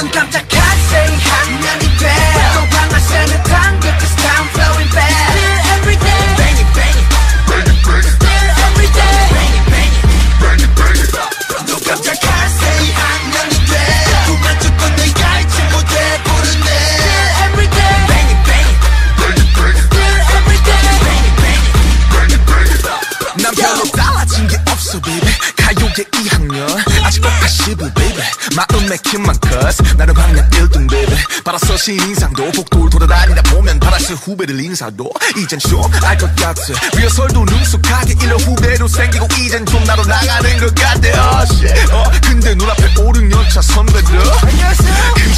맘 깜짝할 생각나 맥힌만 cuz 나는 광역 1등 baby. 받았어 신인상도 복도를 돌아다니다 보면 받았을 후배들 인사도. 이젠 좀 알 것 같아. 리허설도 능숙하게 일러 후배로 생기고 이젠 좀 나로 나가는 것 같아. Oh shit. 어 근데 눈앞에 5, 6년차 선배들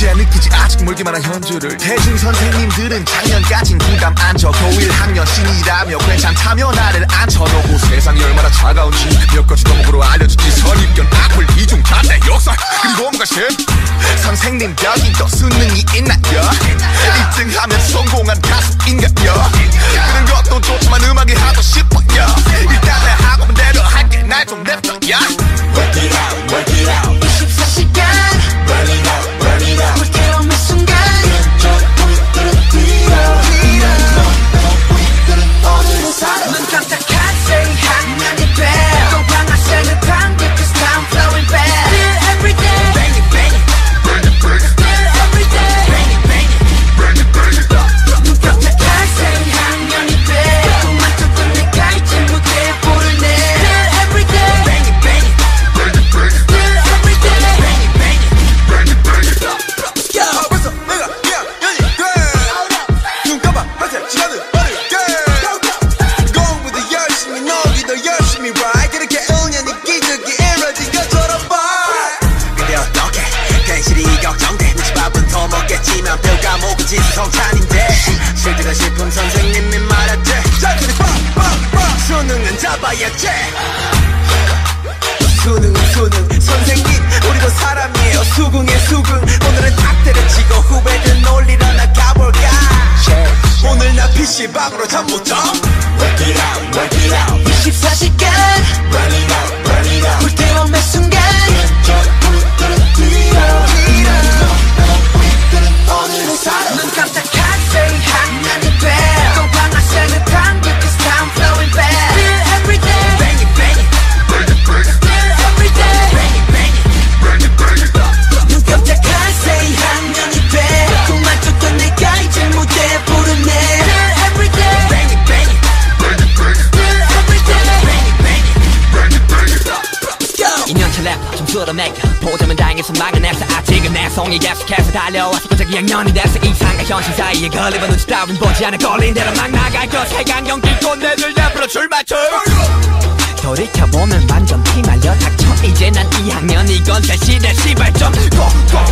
그제야 느끼지? 아직 멀기만 한 현주를. 대중 선생님들은 작년까진 부담 안 져. 고1 학년 신이라며 괜찮다며 나를 앉혀놓고 세상이 얼마나 차가운지 몇 가지 덕목으로 알려주지. 선입견 악플 이중 자세 역사. 그리고 뭔가 심 선생님 여기 또 수능이 있나요 1등 하면 성공한 가수인가요 그런 것도 좋지만 음악이 하고 싶 열심히 ride 그렇게 은연히 기적이 이뤄진 것처럼 봐. 근데 어떡해. 괜시리 걱정돼. 내 집앞은 더 먹겠지만 뼈가 목은 지수성찬인데. 실드가 싶은 선생님이 말했지. 자들이 빵빵빵 수능은 잡아야지. 수능은 수능. 선생님 우리도 사람이에요. 수긍의 수긍. 오늘은 탁 때려치고 후배들 놀리러 나가볼까? 오늘 나 PC방으로 잠못 24시간 2년차 랩 점수로 매겨 보자면 다행해서 막아냈어 아직은 내 송이 계속해서 달려와서 고작 2학년이 됐어 이상과 현실 사이에 걸리고 눈치 따윈 보지 않아 걸린 대로 막 나갈 것. 세강경 끼고 내들 옆으로 출마출 돌이켜보면 완전 피말려 닥쳐. 이제 난 2학년 이건 새 시대 시발점. 꼭꼭